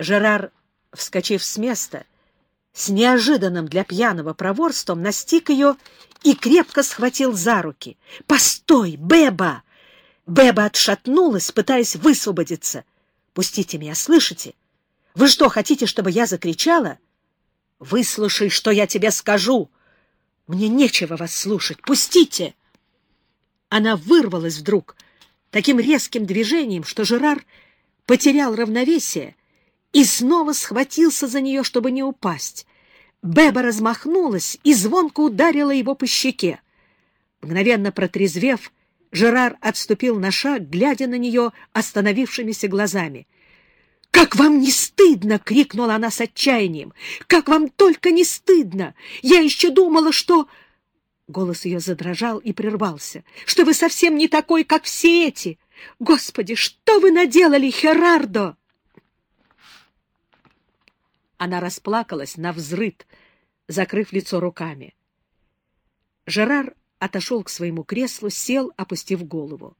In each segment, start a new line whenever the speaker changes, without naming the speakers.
Жерар, вскочив с места, с неожиданным для пьяного проворством настиг ее и крепко схватил за руки. «Постой, Беба!» Беба отшатнулась, пытаясь высвободиться. «Пустите меня, слышите? Вы что, хотите, чтобы я закричала?» «Выслушай, что я тебе скажу!» «Мне нечего вас слушать! Пустите!» Она вырвалась вдруг таким резким движением, что Жерар потерял равновесие и снова схватился за нее, чтобы не упасть. Беба размахнулась и звонко ударила его по щеке. Мгновенно протрезвев, Жерар отступил на шаг, глядя на нее остановившимися глазами. «Как вам не стыдно!» — крикнула она с отчаянием. «Как вам только не стыдно! Я еще думала, что...» Голос ее задрожал и прервался. «Что вы совсем не такой, как все эти! Господи, что вы наделали, Херардо!» Она расплакалась на взрыд, закрыв лицо руками. Жерар отошел к своему креслу, сел, опустив голову.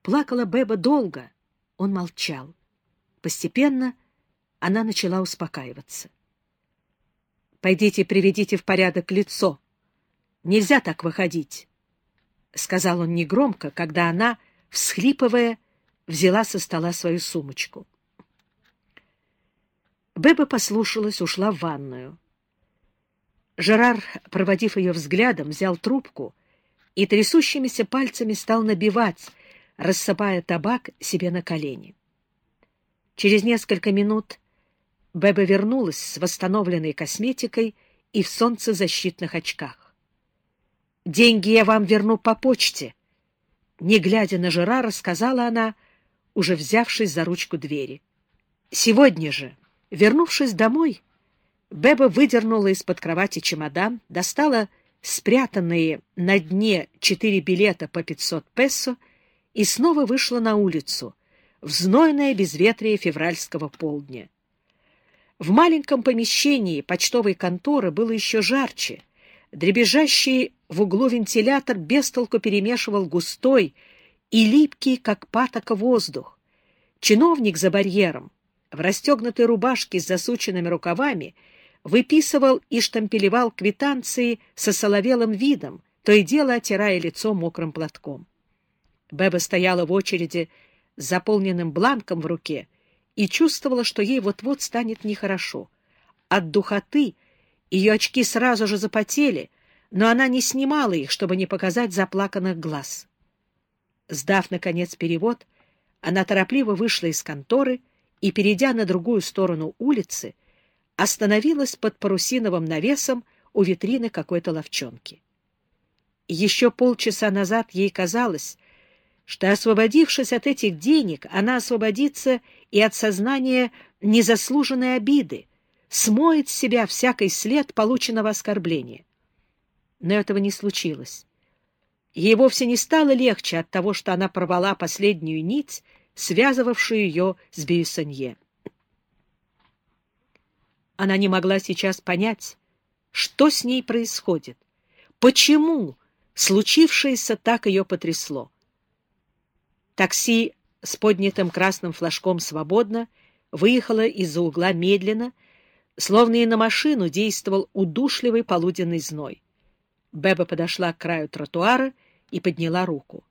Плакала Беба долго, он молчал. Постепенно она начала успокаиваться. — Пойдите приведите в порядок лицо, Нельзя так выходить, — сказал он негромко, когда она, всхлипывая, взяла со стола свою сумочку. Беба послушалась, ушла в ванную. Жерар, проводив ее взглядом, взял трубку и трясущимися пальцами стал набивать, рассыпая табак себе на колени. Через несколько минут Беба вернулась с восстановленной косметикой и в солнцезащитных очках. Деньги я вам верну по почте. Не глядя на Жерара, сказала она, уже взявшись за ручку двери. Сегодня же, вернувшись домой, Беба выдернула из-под кровати чемодан, достала спрятанные на дне четыре билета по 500 песо и снова вышла на улицу, в знойное безветрие февральского полдня. В маленьком помещении почтовой конторы было еще жарче. Дребезжащий в углу вентилятор бестолку перемешивал густой и липкий, как патока, воздух. Чиновник за барьером, в расстегнутой рубашке с засученными рукавами, выписывал и штампелевал квитанции со соловелым видом, то и дело отирая лицо мокрым платком. Беба стояла в очереди с заполненным бланком в руке и чувствовала, что ей вот-вот станет нехорошо. От духоты ее очки сразу же запотели, но она не снимала их, чтобы не показать заплаканных глаз. Сдав, наконец, перевод, она торопливо вышла из конторы и, перейдя на другую сторону улицы, остановилась под парусиновым навесом у витрины какой-то ловчонки. Еще полчаса назад ей казалось, что, освободившись от этих денег, она освободится и от сознания незаслуженной обиды, смоет с себя всякий след полученного оскорбления но этого не случилось. Ей вовсе не стало легче от того, что она порвала последнюю нить, связывавшую ее с Бюссонье. Она не могла сейчас понять, что с ней происходит, почему случившееся так ее потрясло. Такси с поднятым красным флажком свободно выехало из-за угла медленно, словно и на машину действовал удушливый полуденный зной. Беба подошла к краю тротуара и подняла руку.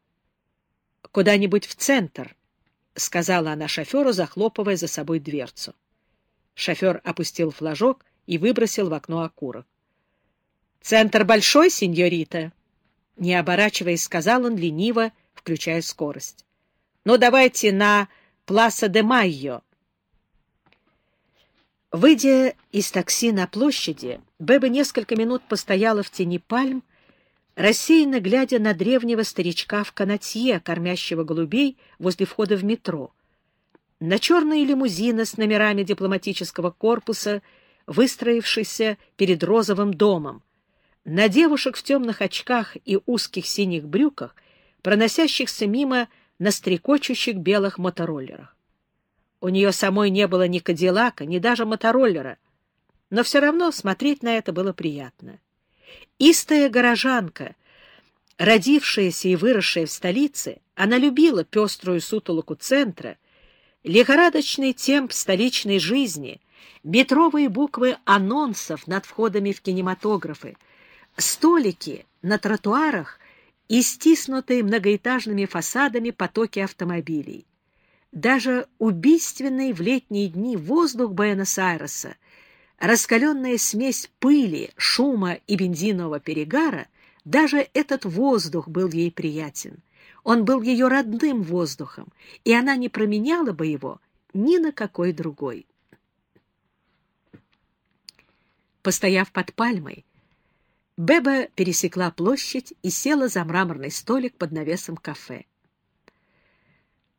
«Куда-нибудь в центр», — сказала она шоферу, захлопывая за собой дверцу. Шофер опустил флажок и выбросил в окно окурок. «Центр большой, сеньорита?» Не оборачиваясь, сказал он лениво, включая скорость. «Ну, давайте на Пласа де Майо». Выйдя из такси на площади, Беба несколько минут постояла в тени пальм, рассеянно глядя на древнего старичка в канатье, кормящего голубей возле входа в метро, на черные лимузины с номерами дипломатического корпуса, выстроившиеся перед розовым домом, на девушек в темных очках и узких синих брюках, проносящихся мимо на стрекочущих белых мотороллерах. У нее самой не было ни Кадиллака, ни даже мотороллера, но все равно смотреть на это было приятно. Истая горожанка, родившаяся и выросшая в столице, она любила пеструю сутолоку центра, Лихорадочный темп столичной жизни, метровые буквы анонсов над входами в кинематографы, столики на тротуарах и стиснутые многоэтажными фасадами потоки автомобилей. Даже убийственный в летние дни воздух Буэнос-Айреса, раскаленная смесь пыли, шума и бензинового перегара, даже этот воздух был ей приятен. Он был ее родным воздухом, и она не променяла бы его ни на какой другой. Постояв под пальмой, Беба пересекла площадь и села за мраморный столик под навесом кафе.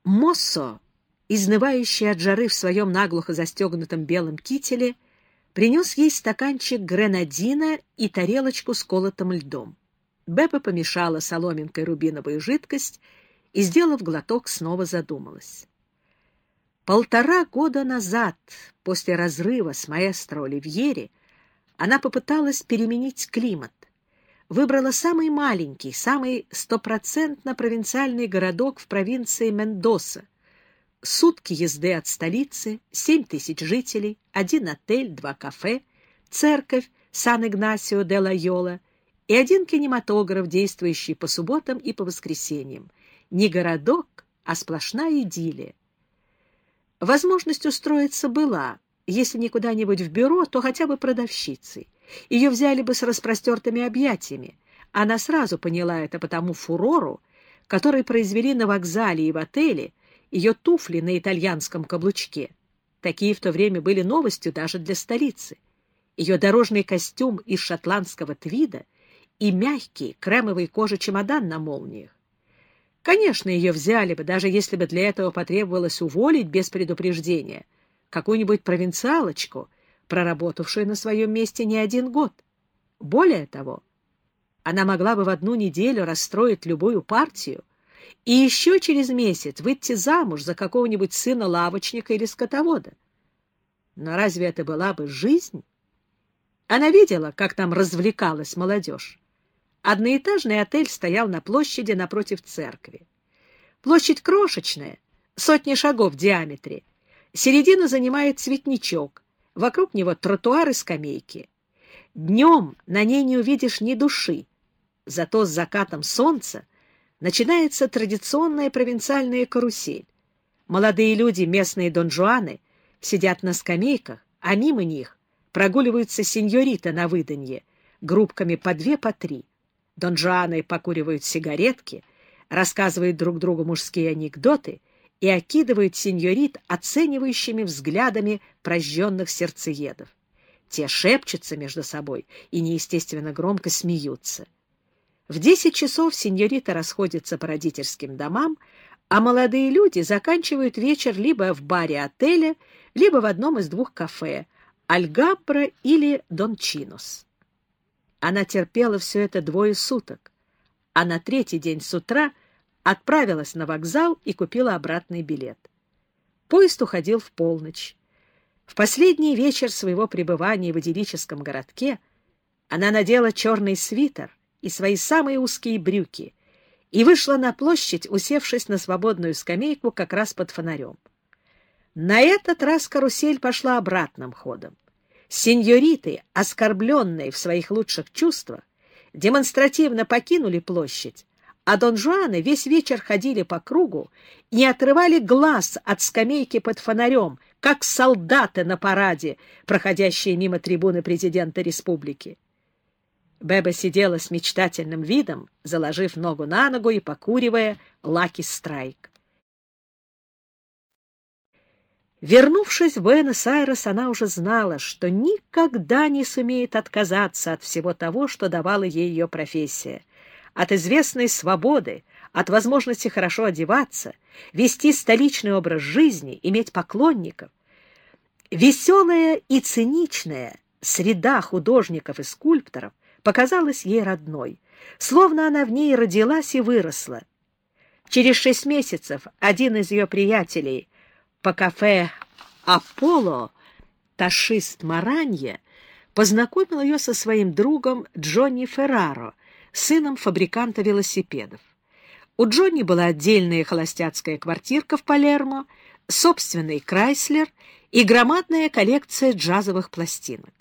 Моссо, изнывающий от жары в своем наглухо застегнутом белом кителе, принес ей стаканчик гренадина и тарелочку с колотым льдом. Беба помешала соломинкой рубиновую жидкость и, сделав глоток, снова задумалась. Полтора года назад, после разрыва с маэстро Оливьери, она попыталась переменить климат. Выбрала самый маленький, самый стопроцентно провинциальный городок в провинции Мендоса. Сутки езды от столицы, семь тысяч жителей, один отель, два кафе, церковь Сан-Игнасио де Лайола и один кинематограф, действующий по субботам и по воскресеньям. Не городок, а сплошная идиллия. Возможность устроиться была, если не куда-нибудь в бюро, то хотя бы продавщицей. Ее взяли бы с распростертыми объятиями. Она сразу поняла это по тому фурору, который произвели на вокзале и в отеле ее туфли на итальянском каблучке. Такие в то время были новостью даже для столицы. Ее дорожный костюм из шотландского твида и мягкий кремовый кожа чемодан на молниях. Конечно, ее взяли бы, даже если бы для этого потребовалось уволить без предупреждения — какую-нибудь провинциалочку, проработавшую на своем месте не один год. Более того, она могла бы в одну неделю расстроить любую партию и еще через месяц выйти замуж за какого-нибудь сына лавочника или скотовода. Но разве это была бы жизнь? Она видела, как там развлекалась молодежь. Одноэтажный отель стоял на площади напротив церкви. Площадь крошечная, сотни шагов в диаметре, Середину занимает цветничок, вокруг него тротуар и скамейки. Днем на ней не увидишь ни души, зато с закатом солнца начинается традиционная провинциальная карусель. Молодые люди, местные донжуаны, сидят на скамейках, а мимо них прогуливаются сеньорита на выданье, группками по две, по три. Донжуаны покуривают сигаретки, рассказывают друг другу мужские анекдоты — и окидывают сеньорит оценивающими взглядами прожженных сердцеедов. Те шепчутся между собой и неестественно громко смеются. В десять часов сеньорита расходятся по родительским домам, а молодые люди заканчивают вечер либо в баре отеля, либо в одном из двух кафе — Альгабра или Дон Чинус. Она терпела все это двое суток, а на третий день с утра — отправилась на вокзал и купила обратный билет. Поезд уходил в полночь. В последний вечер своего пребывания в идиллическом городке она надела черный свитер и свои самые узкие брюки и вышла на площадь, усевшись на свободную скамейку как раз под фонарем. На этот раз карусель пошла обратным ходом. Сеньориты, оскорбленные в своих лучших чувствах, демонстративно покинули площадь, а Дон Жуаны весь вечер ходили по кругу и не отрывали глаз от скамейки под фонарем, как солдаты на параде, проходящие мимо трибуны президента республики. Беба сидела с мечтательным видом, заложив ногу на ногу и покуривая Лаки Страйк. Вернувшись в Буэнос-Айрес, она уже знала, что никогда не сумеет отказаться от всего того, что давала ей ее профессия — от известной свободы, от возможности хорошо одеваться, вести столичный образ жизни, иметь поклонников. Веселая и циничная среда художников и скульпторов показалась ей родной, словно она в ней родилась и выросла. Через шесть месяцев один из ее приятелей по кафе «Аполло», ташист Маранье, познакомил ее со своим другом Джонни Ферраро — сыном фабриканта велосипедов. У Джонни была отдельная холостяцкая квартирка в Палермо, собственный Крайслер и громадная коллекция джазовых пластинок.